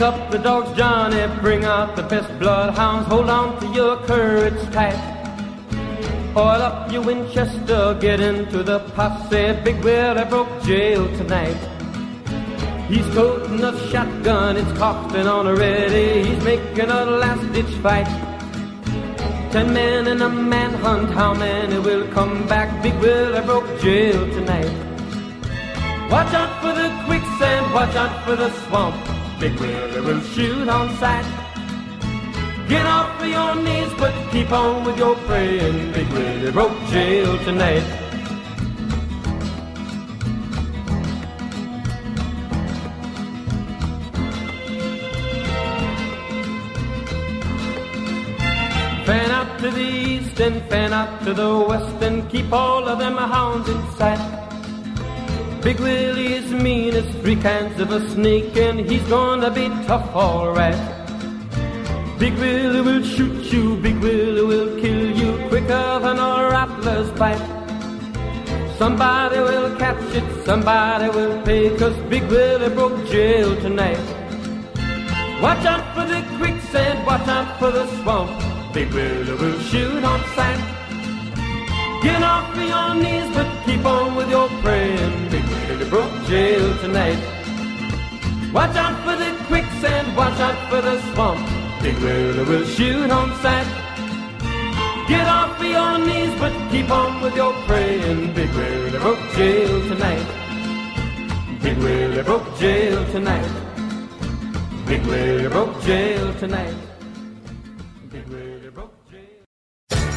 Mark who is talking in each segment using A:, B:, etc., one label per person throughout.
A: Up the dogs, Johnny, bring out the best bloodhounds. Hold on to your courage tight. Oil up your Winchester, get into the posse. Big Willie broke jail tonight. He's toting a shotgun, it's cocked and on ready. He's making a last-ditch fight. Ten men in a manhunt, how many will come back? Big Willie broke jail tonight. Watch out for the quicksand, watch out for the swamp. Big Willie will shoot on sight. Get off of your knees, but keep on with your praying. Big Willie broke jail tonight. Fan out to the east and fan out to the west and keep all of them hounds in sight. Big Willie is mean as three kinds of a snake and he's gonna be tough alright. Big Willie will shoot you, Big Willie will kill you quicker than a rattler's bite. Somebody will catch it, somebody will pay, cause Big Willie broke jail tonight. Watch out for the quicksand, watch out for the swamp. Big Willie will shoot on sight. Get off of your knees, but keep on with your praying. Big Willie broke jail tonight. Watch out for the quicksand, watch out for the swamp. Big Willie will shoot on sight. Get off of your knees, but keep on with your praying. Big Willie broke jail tonight. Big Willie broke jail tonight. Big Willie broke jail tonight.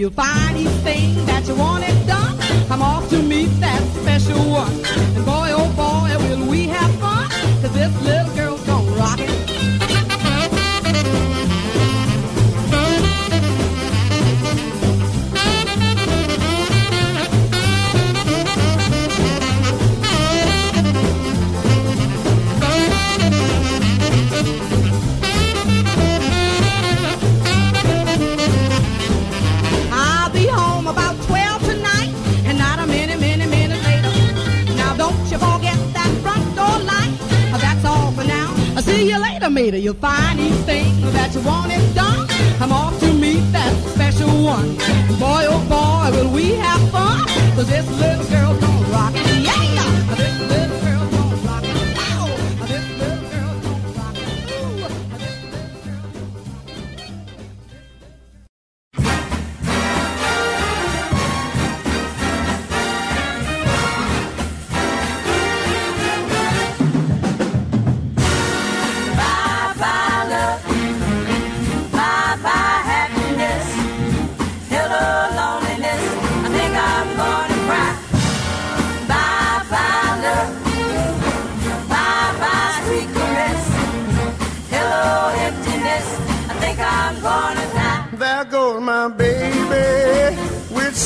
B: YouTube. Pá! later you'll find each thing that you want it done. I'm off to meet that special one. Boy, oh boy, will we have fun. Cause this little girl's gonna rock. Yeah! This little girl's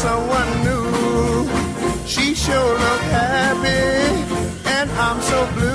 C: someone new. She sure looked happy, and I'm so blue.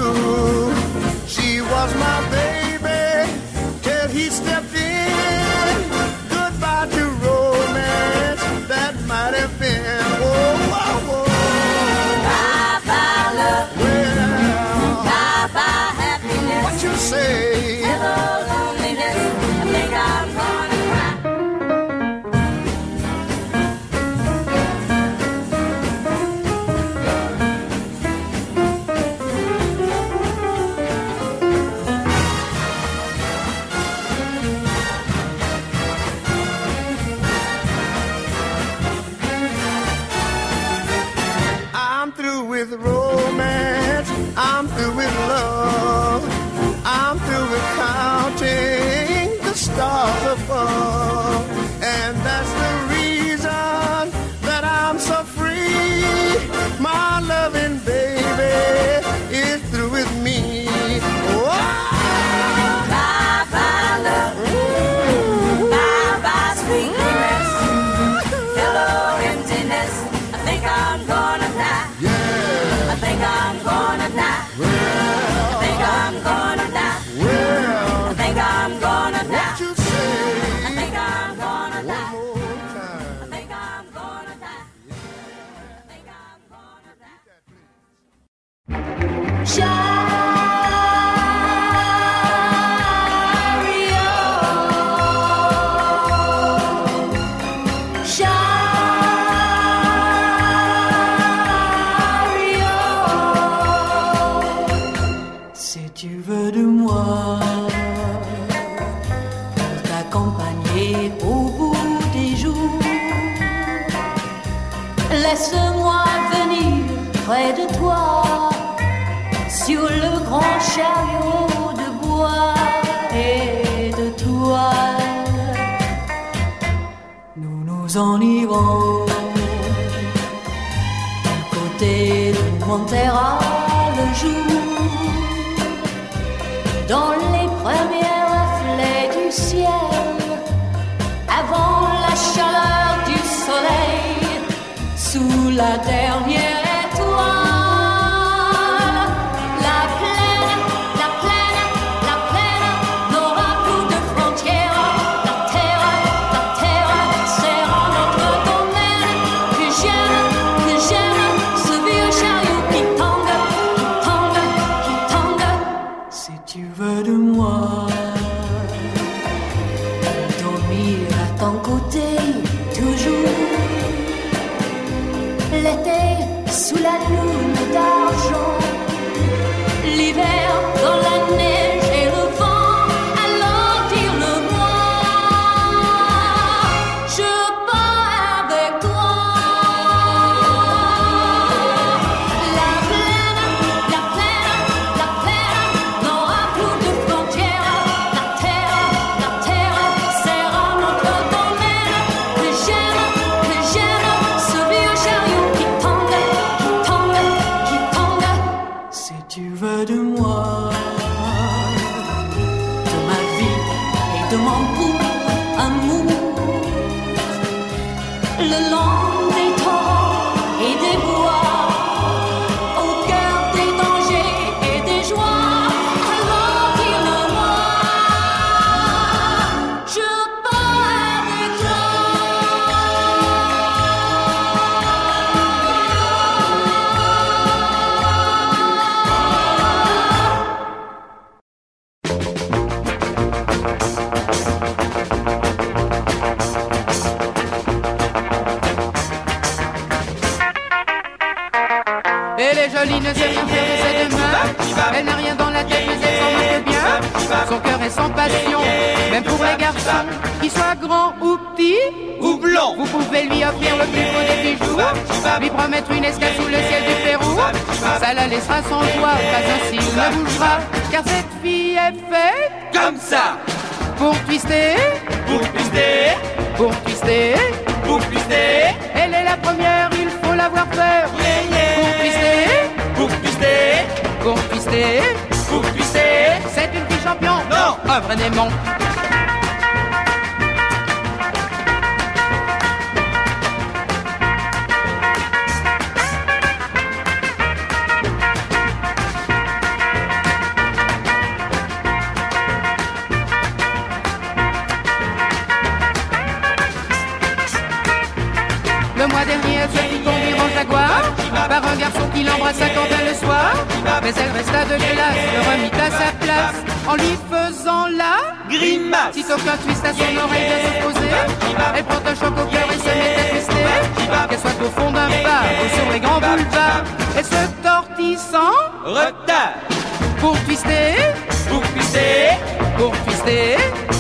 D: they gone. lie down,
C: yeah.
E: Retard.
F: Pour twister,
E: Pour twister.
F: Pour twister.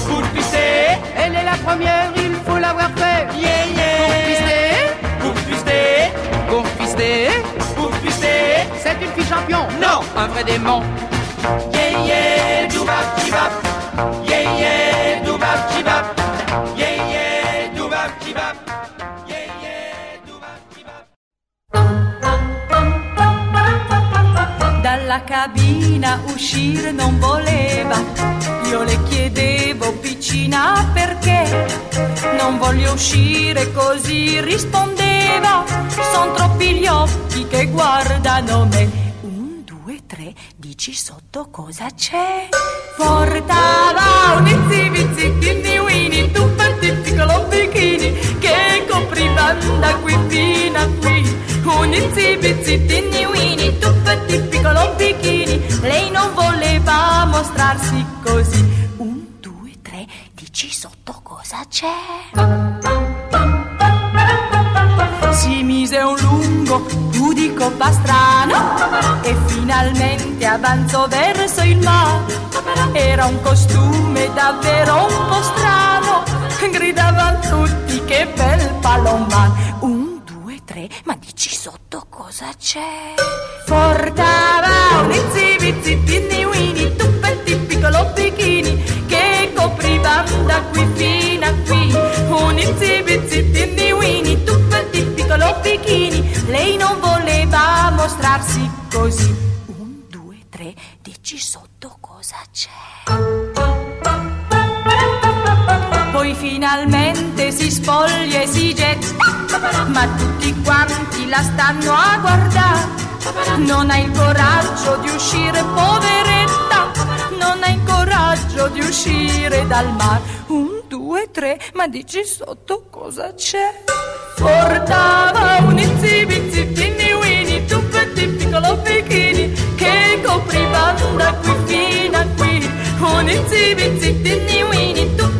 E: Pour twister.
F: Elle est la première, il faut l'avoir fait.
E: Yeah,
F: Pour
E: yeah
F: twister,
E: Pour twister.
F: Pour twister.
E: Pour twister.
F: C'est une fille champion,
E: Non.
F: un vrai démon.
E: Yeah, yeah. Doubap, chibap
G: Dalla cabina uscire non voleva, io le chiedevo piccina perché non voglio uscire così rispondeva, son troppi gli occhi che guardano me. Un, due, tre, dici sotto cosa c'è? Portava un izzi winnie, tu petit piccolo bikini che copriva da qui fino a qui. Un izzi winnie, tu petit piccolo bikini, lei non voleva mostrarsi così. Un, due, tre, dici sotto cosa c'è? Si mise un lungo pudico pastrano e finalmente avanzò verso il mare. Era un costume davvero un po' strano, gridavano tutti che bel palomar. Un, due, tre, ma dici sotto cosa c'è? Portava un izzi winnie, tuppetti piccolo bikini che copriva da qui fino a qui. Un izzi winnie, tuppetti piccolo bikini, lei non voleva mostrarsi così. Un, due, tre, dici sotto cosa c'è? poi finalmente si spoglia e si getta, ma tutti quanti la stanno a guardare. Non ha il coraggio di uscire, poveretta, non ha il coraggio di uscire dal mar. Un, due, tre, ma dici sotto cosa c'è? Portava un izzibizzitini winni, tuppetti piccolo bikini, che copriva da qui fino a qui.
H: Un izzibizzitini winni, tuppetti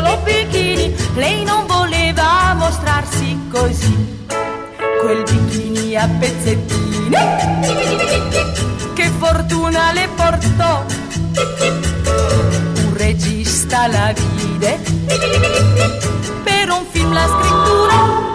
H: solo bikini, lei non voleva mostrarsi così. Quel bikini a pezzettini, che fortuna le portò. Un regista la vide, per un film la scrittura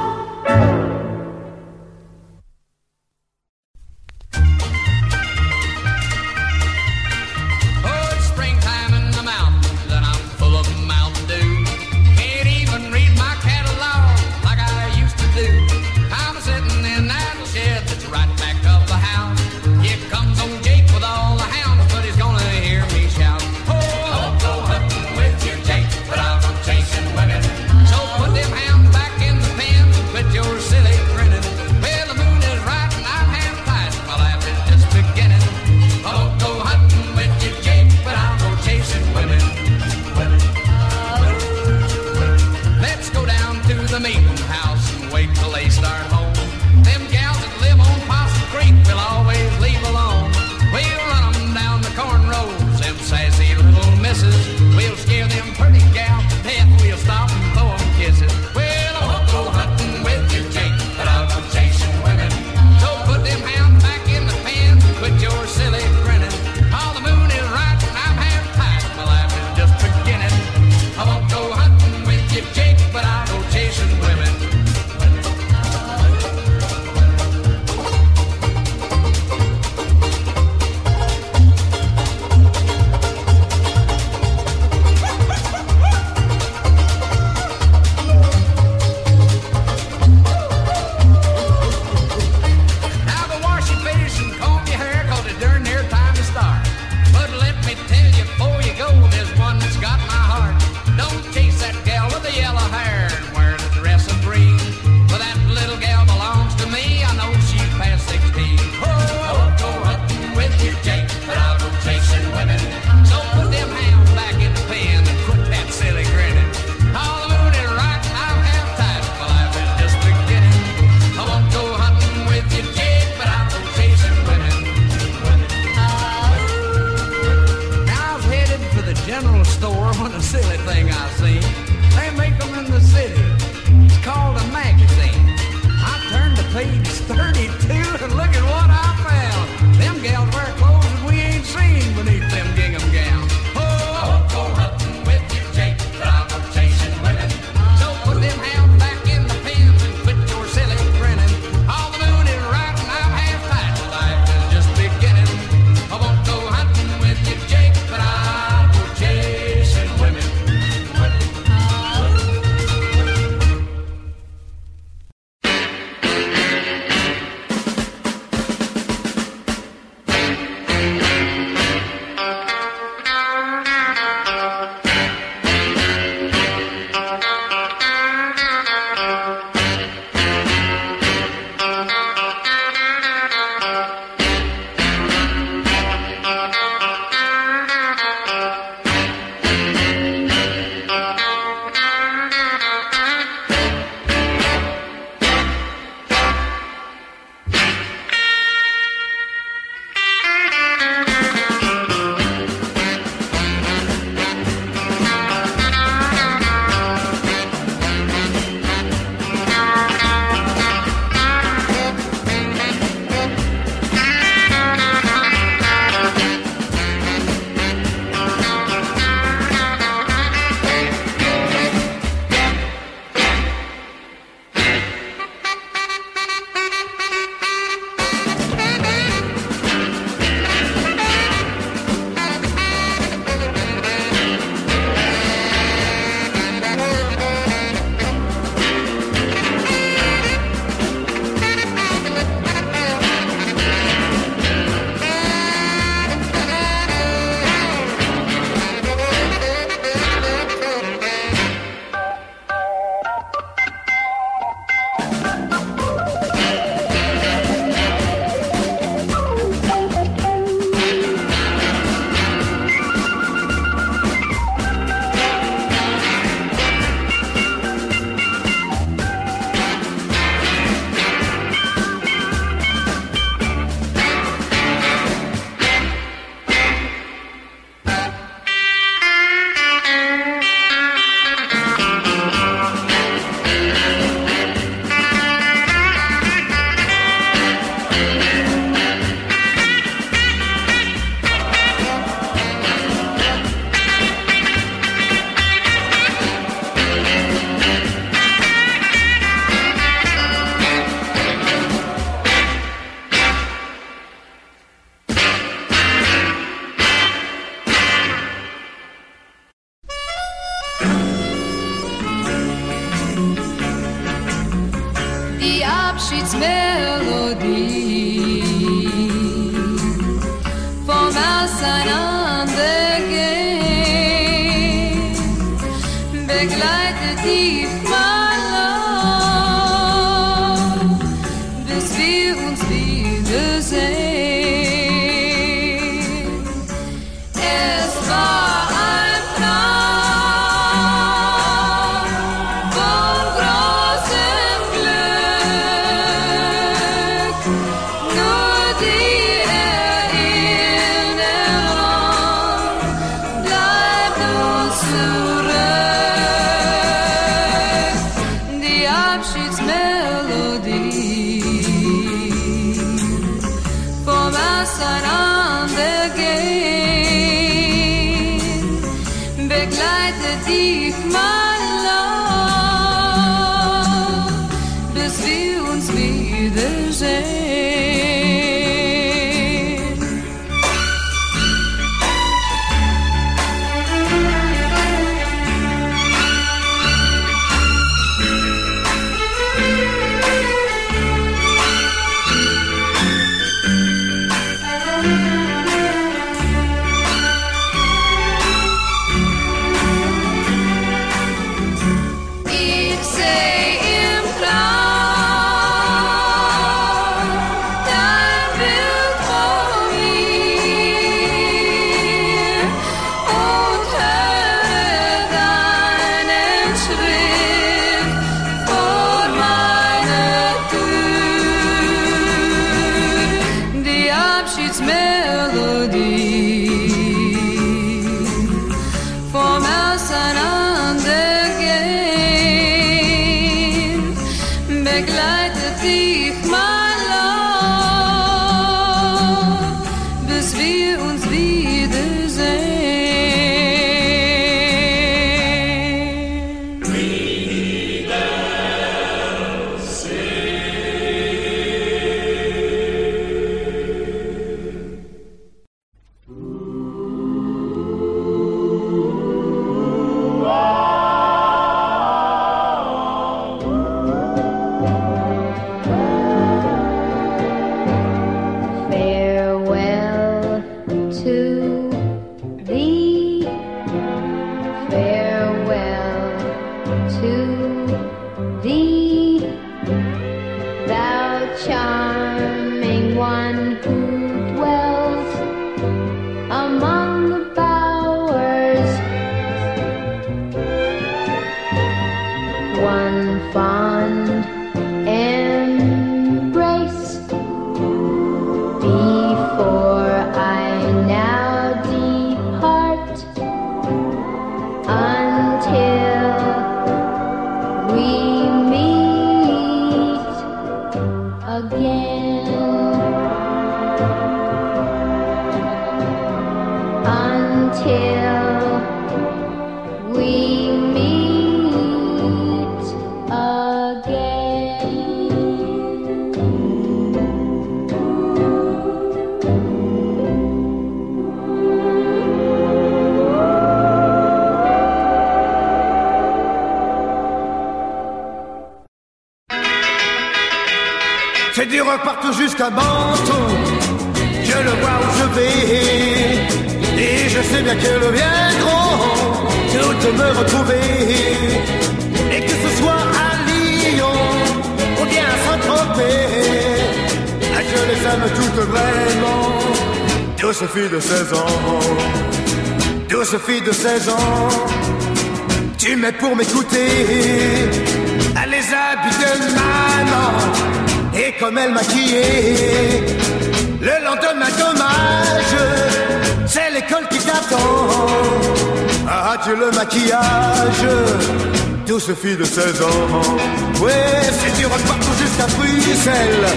I: de 16
J: ans. Ouais,
K: c'est du rock partout jusqu'à Bruxelles.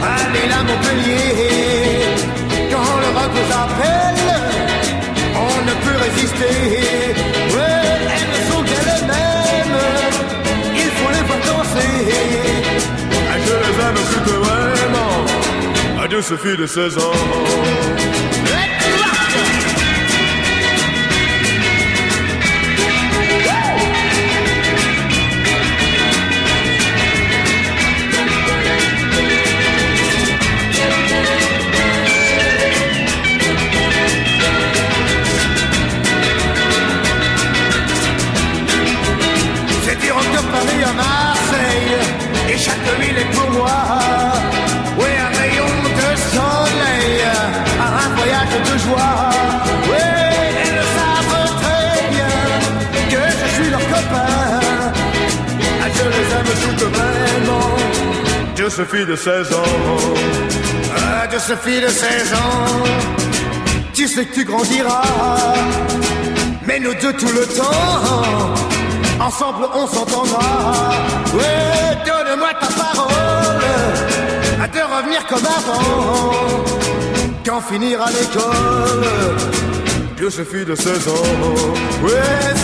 K: Allez là, Montpellier. Quand le rock vous appelle, on ne peut résister. Ouais, elles sont elles-mêmes. Il faut les voir danser. Ah, je les aime plus que vraiment. Adieu, Sophie de 16 ans. Oui, un rayon de soleil, un voyage de joie. Oui, ils le savent très bien que je suis leur copain. Ah, je les aime toutes vraiment. Dieu se fit de 16 ans. Ah, Dieu se de 16 ans. Tu sais que tu grandiras, mais nous deux tout le temps, ensemble on s'entendra. Ouais, donne-moi ta parole à te revenir comme avant. Quand finir à l'école, que je fus de 16 ans. Ouais,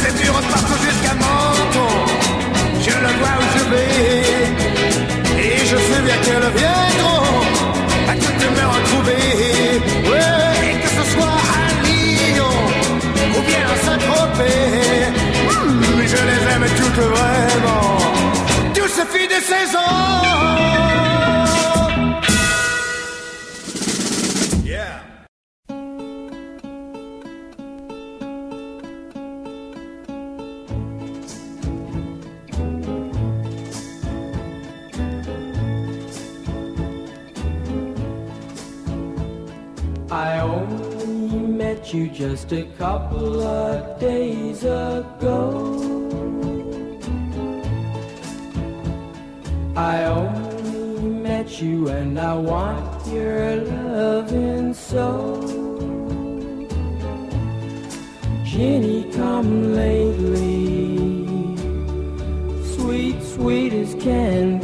K: c'est dur de partout jusqu'à Menton. Je le vois où je vais, et je sais bien qu'elles viendront à toutes me retrouver. Ouais, et que ce soit à Lyon ou bien à Saint-Tropez, mmh, je les aime toutes vraies. de 16 ans.
L: I only met you just a couple of days ago. Come lately. Sweet sweet
M: as candy.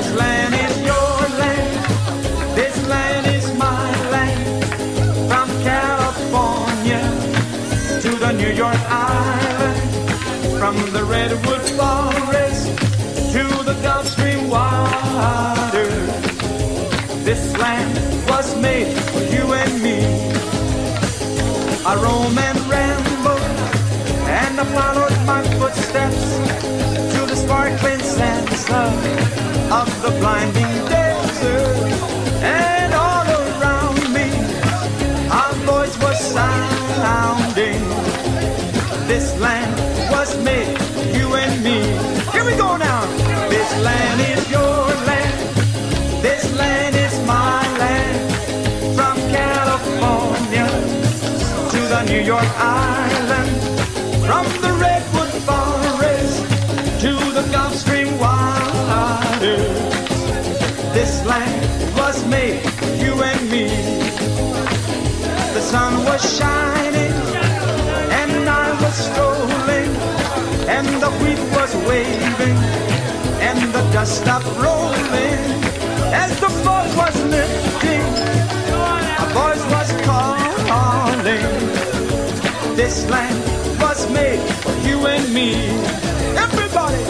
M: This land is your land. This land is my land. From California to the New York Island, from the Redwood Forest to the Gulf Stream water. This land was made for you and me. I roam and ramble, and I follow my footsteps to the sparkling sands of of the blinding desert. And all around me, our voice was sounding. This land was made, you and me. Here we go now. This land is your land. This land is my land. From California to the New York Island. plan was made for you and me. The sun was shining, and I was strolling, and the wheat was waving, and the dust stopped rolling. As the boat was lifting, a voice was calling. This land was made for you and me. Everybody.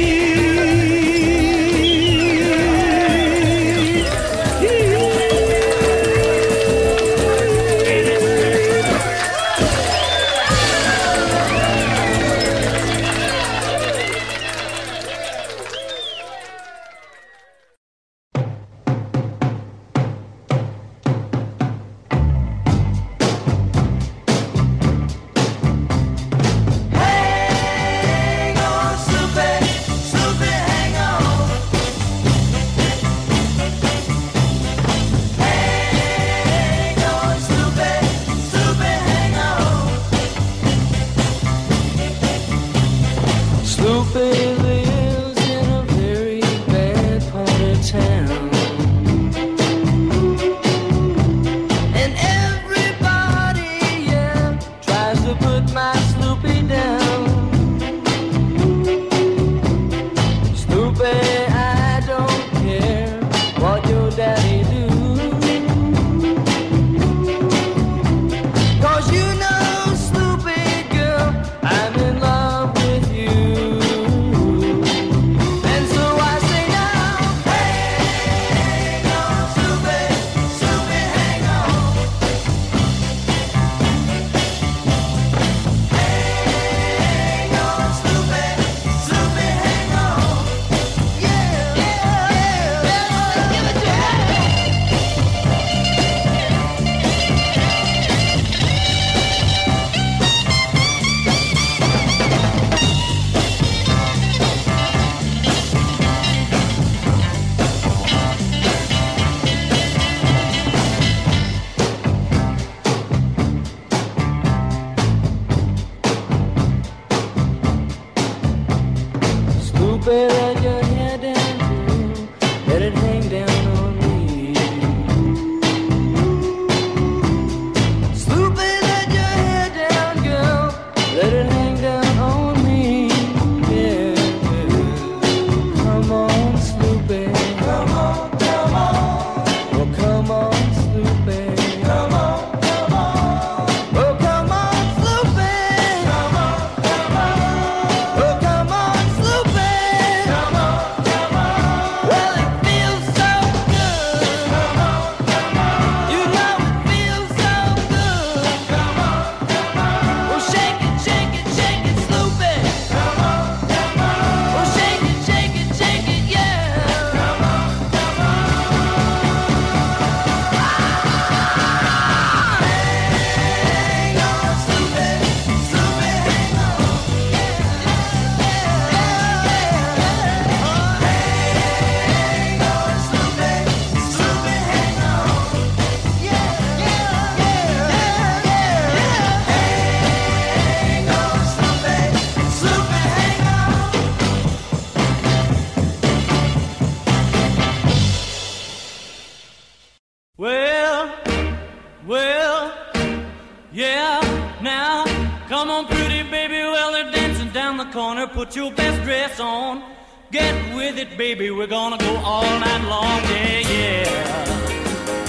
L: Put your
A: best dress on. Get with it, baby. We're gonna go all night long. Yeah, yeah.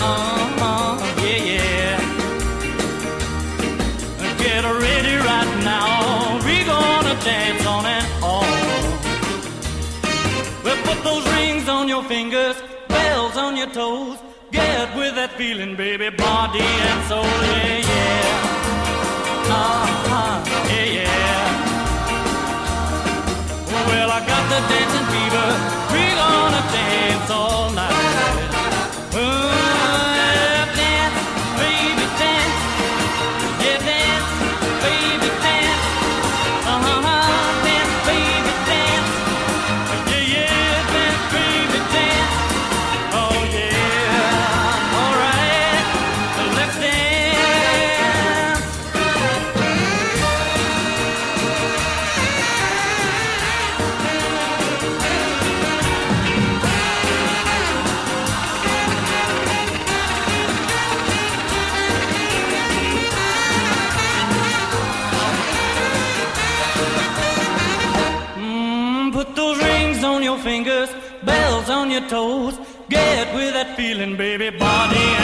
A: Uh-huh. Yeah, yeah. Get ready right now. We're gonna dance on and on. Well, put those rings on your fingers, bells on your toes. Get with that feeling, baby. Body and soul. Yeah, yeah. Uh-huh. Yeah, yeah. the dancing fever. We're gonna dance all feeling, baby, body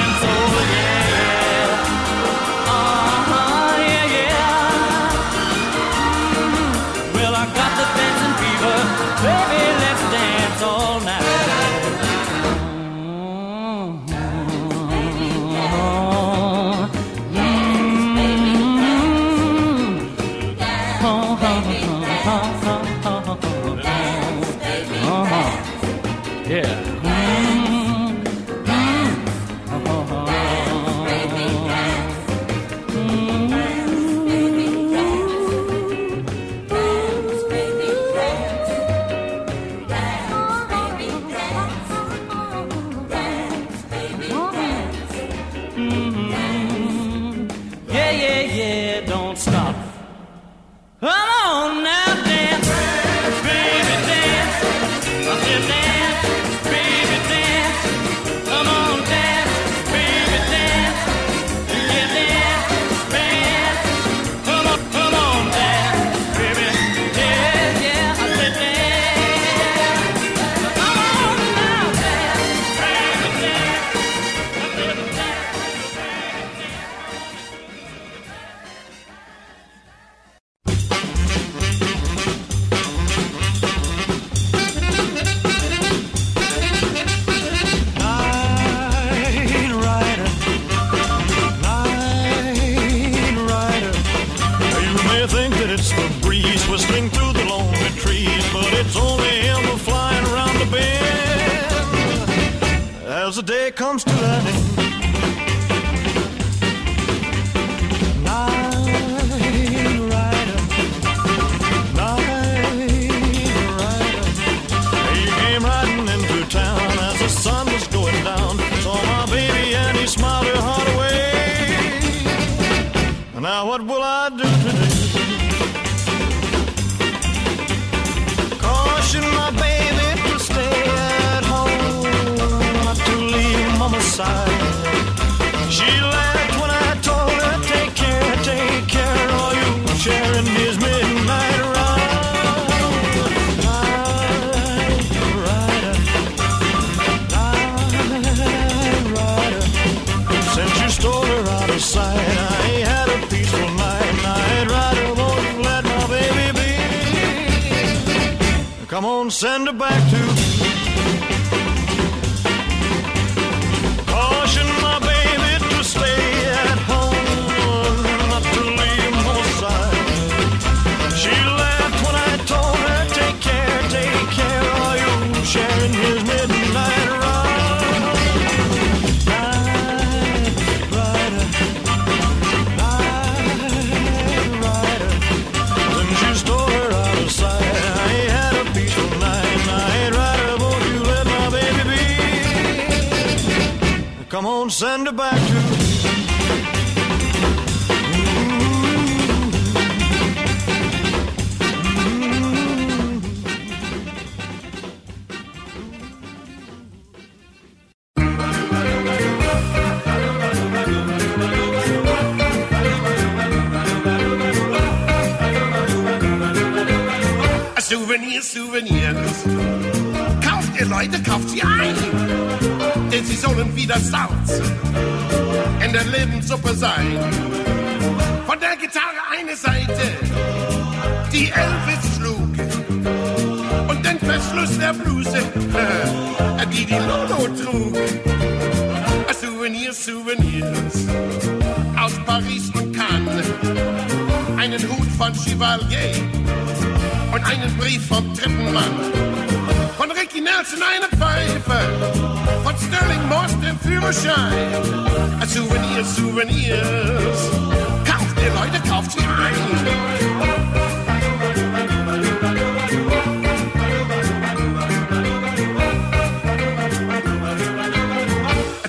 J: think that it's the breeze whistling through the lonely trees, but it's only him flying around the bend. As the day comes to an end. send her back to gonna send her back to.
N: Souvenir, Souvenir. Kauft ihr Leute, kauft sie ein! Denn sie sollen wieder Salz in der Lebenssuppe sein. Von der Gitarre eine Seite, die Elvis schlug. Und den Verschluss der Bluse, die die Lolo trug. Souvenirs, Souvenirs aus Paris und Cannes. Einen Hut von Chevalier und einen Brief vom dritten Mann. Von Ricky Nelson eine Pfeife, Stirling den Führerschein. Souvenirs, Souvenirs, kauft ihr Leute, kauft sie ein.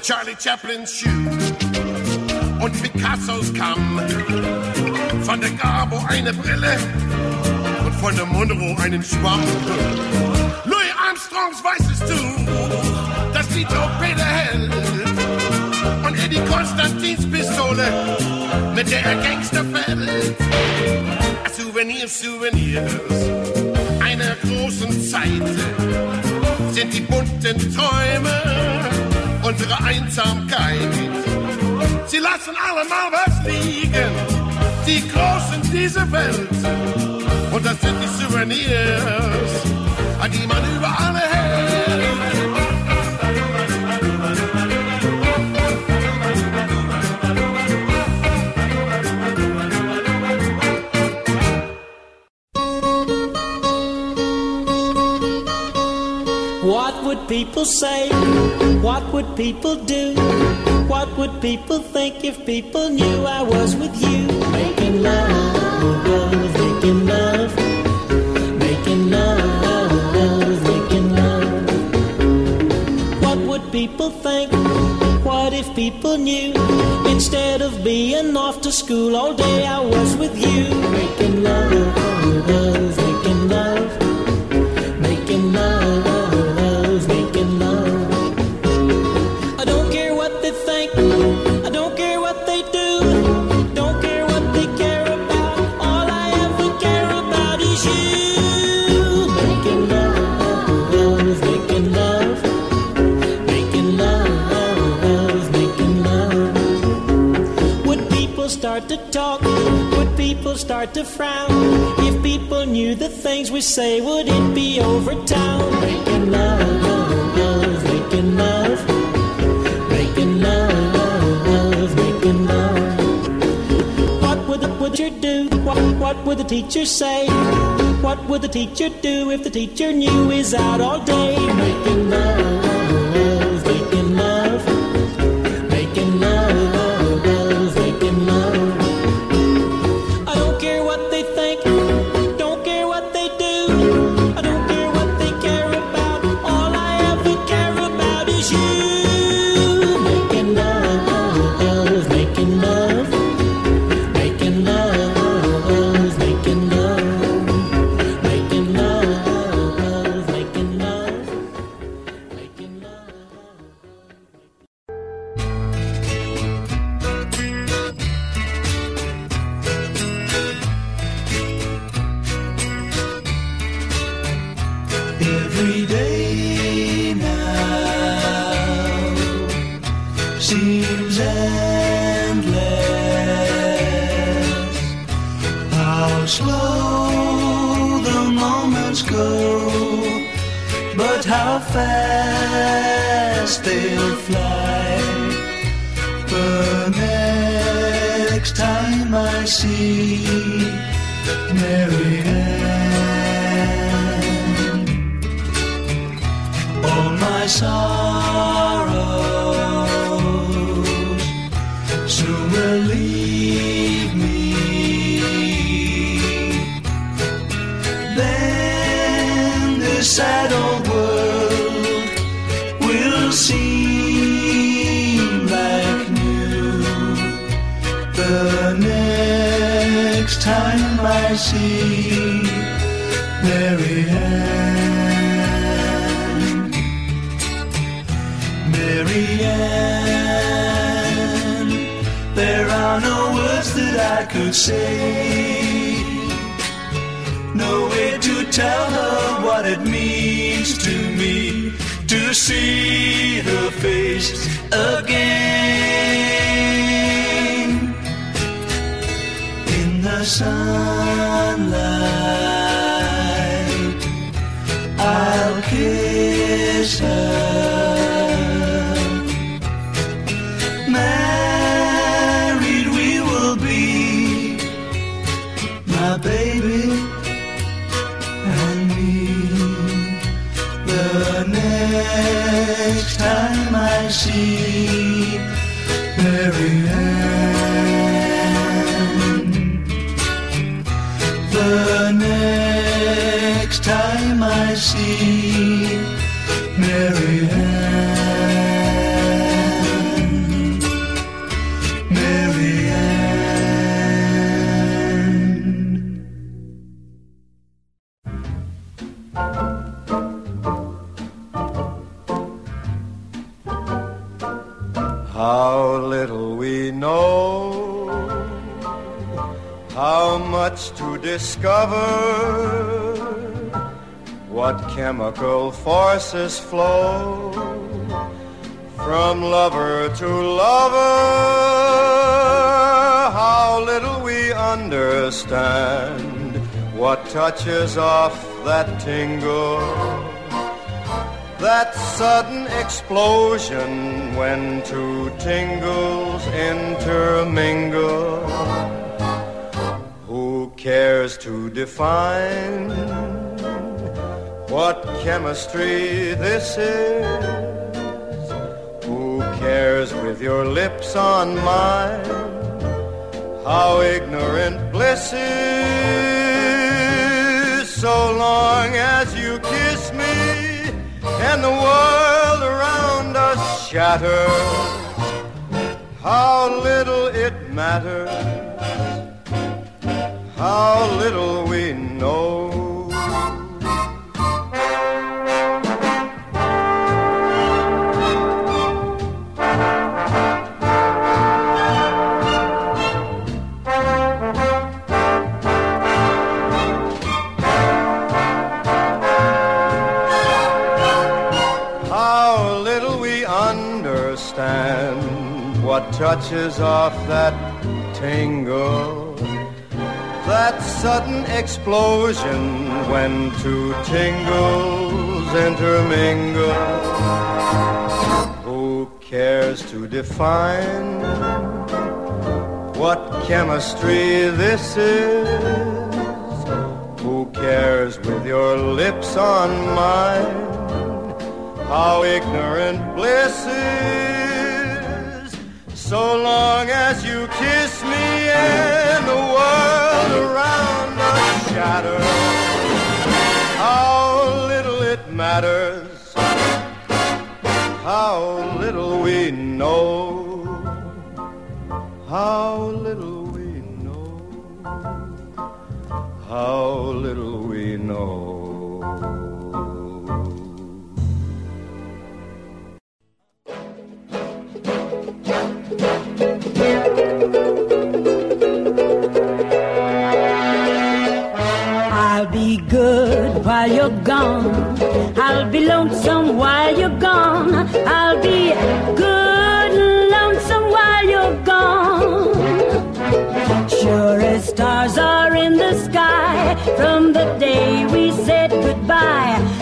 N: Charlie Chaplin's Shoe und Picassos Kamm. Von der Garbo eine Brille und von der Monroe einen Schwamm. Louis Armstrongs weißes Tuch, die Torpede hält. Und Eddie Konstantins Pistole, mit der er Gangster fällt. Souvenirs, Souvenirs einer großen Zeit sind die bunten Träume unsere Einsamkeit. Sie lassen alle mal was liegen, die Großen dieser Welt. Und das sind die Souvenirs, an die man überall hält.
O: People say? What would people do? What would people think if people knew I was with you? Making love, making love, making love, making love. What would people think? What if people knew? Instead of being off to school all day, I was with you. We say, would it be over town? Making love, love, making love. Making love, love, making love. What would the, would the teacher do? What, what would the teacher say? What would the teacher do if the teacher knew he's out all day? Making love,
P: my could say, no way to tell her
O: what it means to me to see her face again in the sunlight. I'll kiss her.
Q: Discover, what chemical forces flow from lover to lover. How little we understand what touches off that tingle that sudden explosion when two tingles intermingle. Cares to define what chemistry this is? Who cares with your lips on mine? How ignorant bliss is so long as you kiss me and the world around us shatters. How little it matters, how little we know. How little we understand what touches off that tingle, that sudden explosion when two tingles intermingle. Who cares to define what chemistry this is? Who cares with your lips on mine? how ignorant bliss is. So long as you kiss me and the world around us shatters, how little it matters, how little we know, how little we know, how little we know.
R: While you're gone. I'll be lonesome while you're gone. I'll be good and lonesome while you're gone. Sure as stars are in the sky from the day we said goodbye.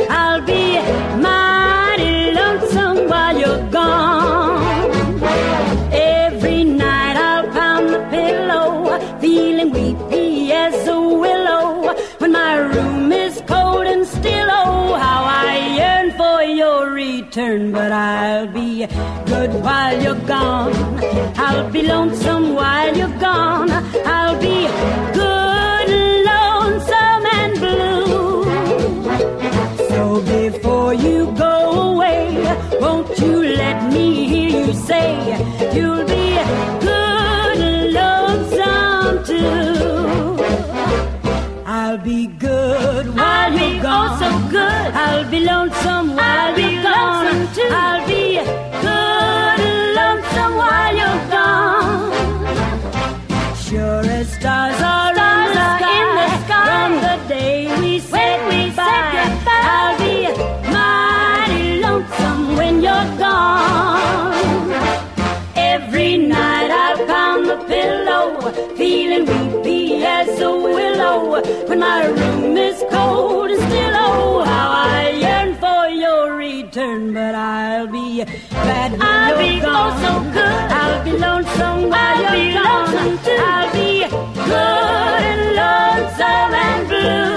R: Good while you're gone. I'll be lonesome while you're gone. I'll be good, lonesome, and blue. So before you go away, won't you let me hear you say you'll be good lonesome too? I'll be good while
S: I'll
R: you're gone.
S: oh so good.
R: I'll be lonesome while
S: I'll be
R: you're gone.
S: lonesome too.
R: I'll feeling weepy as a willow when
S: my room
R: is
S: cold and still.
R: Oh, how I yearn for
S: your return,
R: but
S: I'll
T: be bad when
H: I'll
T: you're
H: be
T: gone.
H: oh so good.
T: I'll be lonesome while
H: I'll
T: you're
H: be
T: gone.
H: lonesome too.
T: I'll be good and lonesome and blue.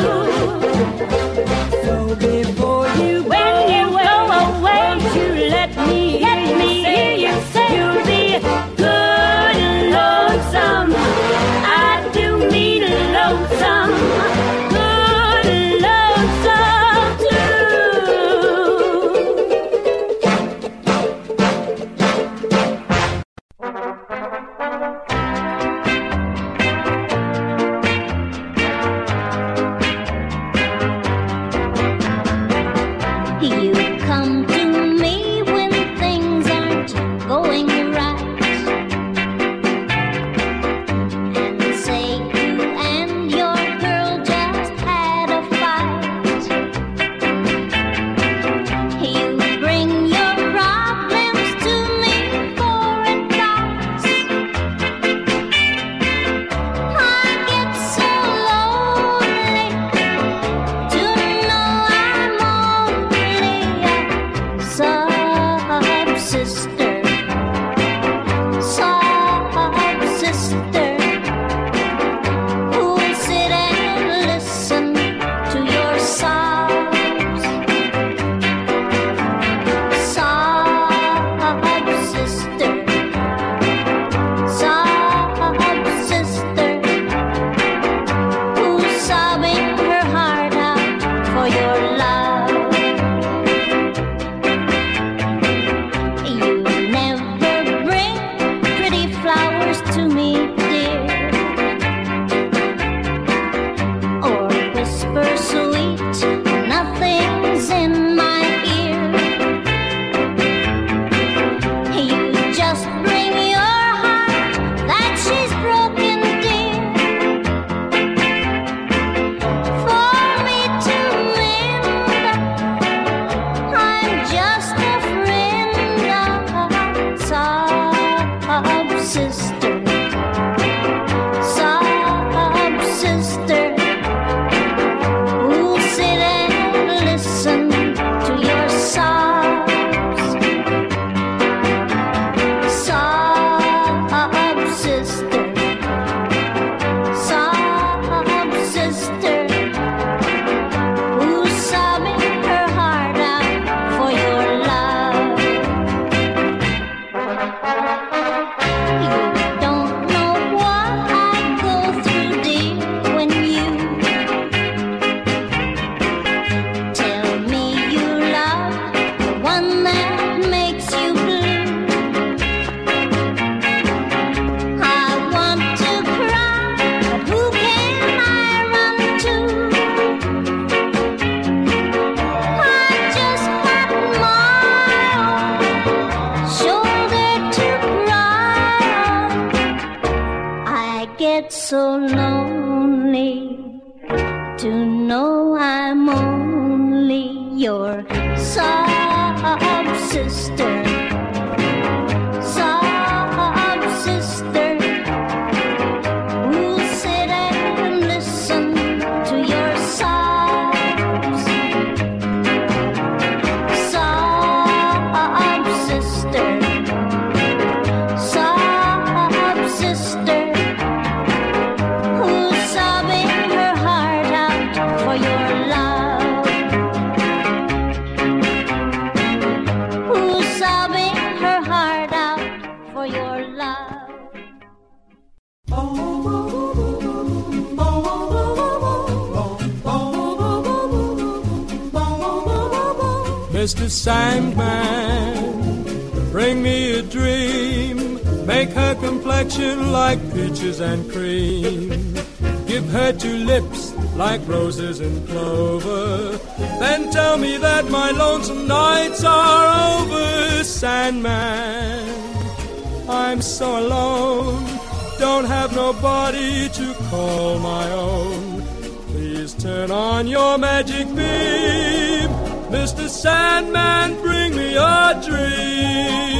K: my own.
L: Please turn on your magic beam. Mr. Sandman, bring me a dream.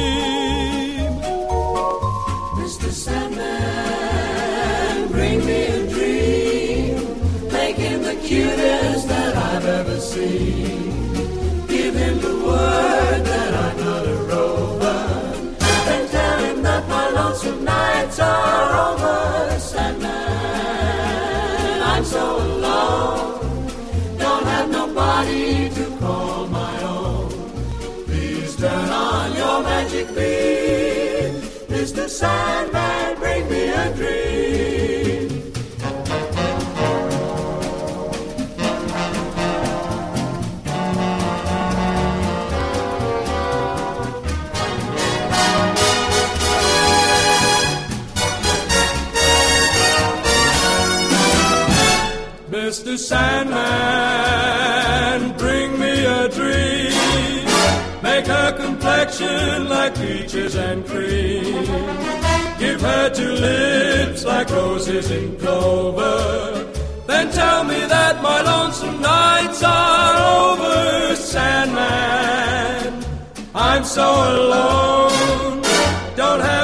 J: Mr. Sandman, bring me a dream. Make him the cutest that I've ever seen. Give him the word that I'm not a rover. And tell him that my lonesome nights are over. Sandman, bring me a dream. Mr. Sandman, complexion like peaches and cream. Give her two lips like roses in clover. Then tell me that my lonesome nights are over, Sandman. I'm so alone, don't have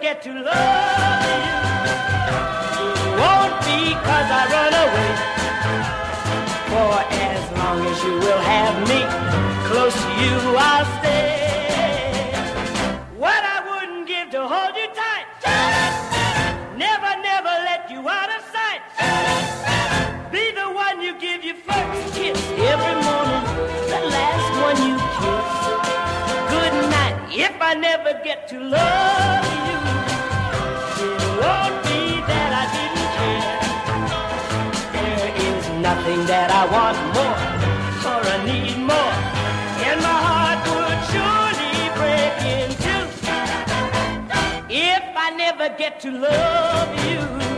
U: Get to love you, won't be cause I run away. For as long as you will have me close to you, I'll stay. I never get to love you, it won't be that I didn't care. There is nothing that I want more or I need more. And my heart would surely break in two if I never get to love you.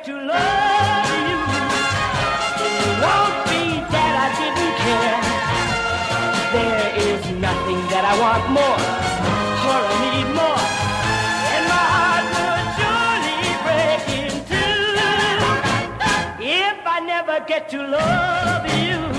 U: To love you, it won't be that I didn't care. There is nothing that I want more or need more. And my heart would surely break in two if I never get to love you.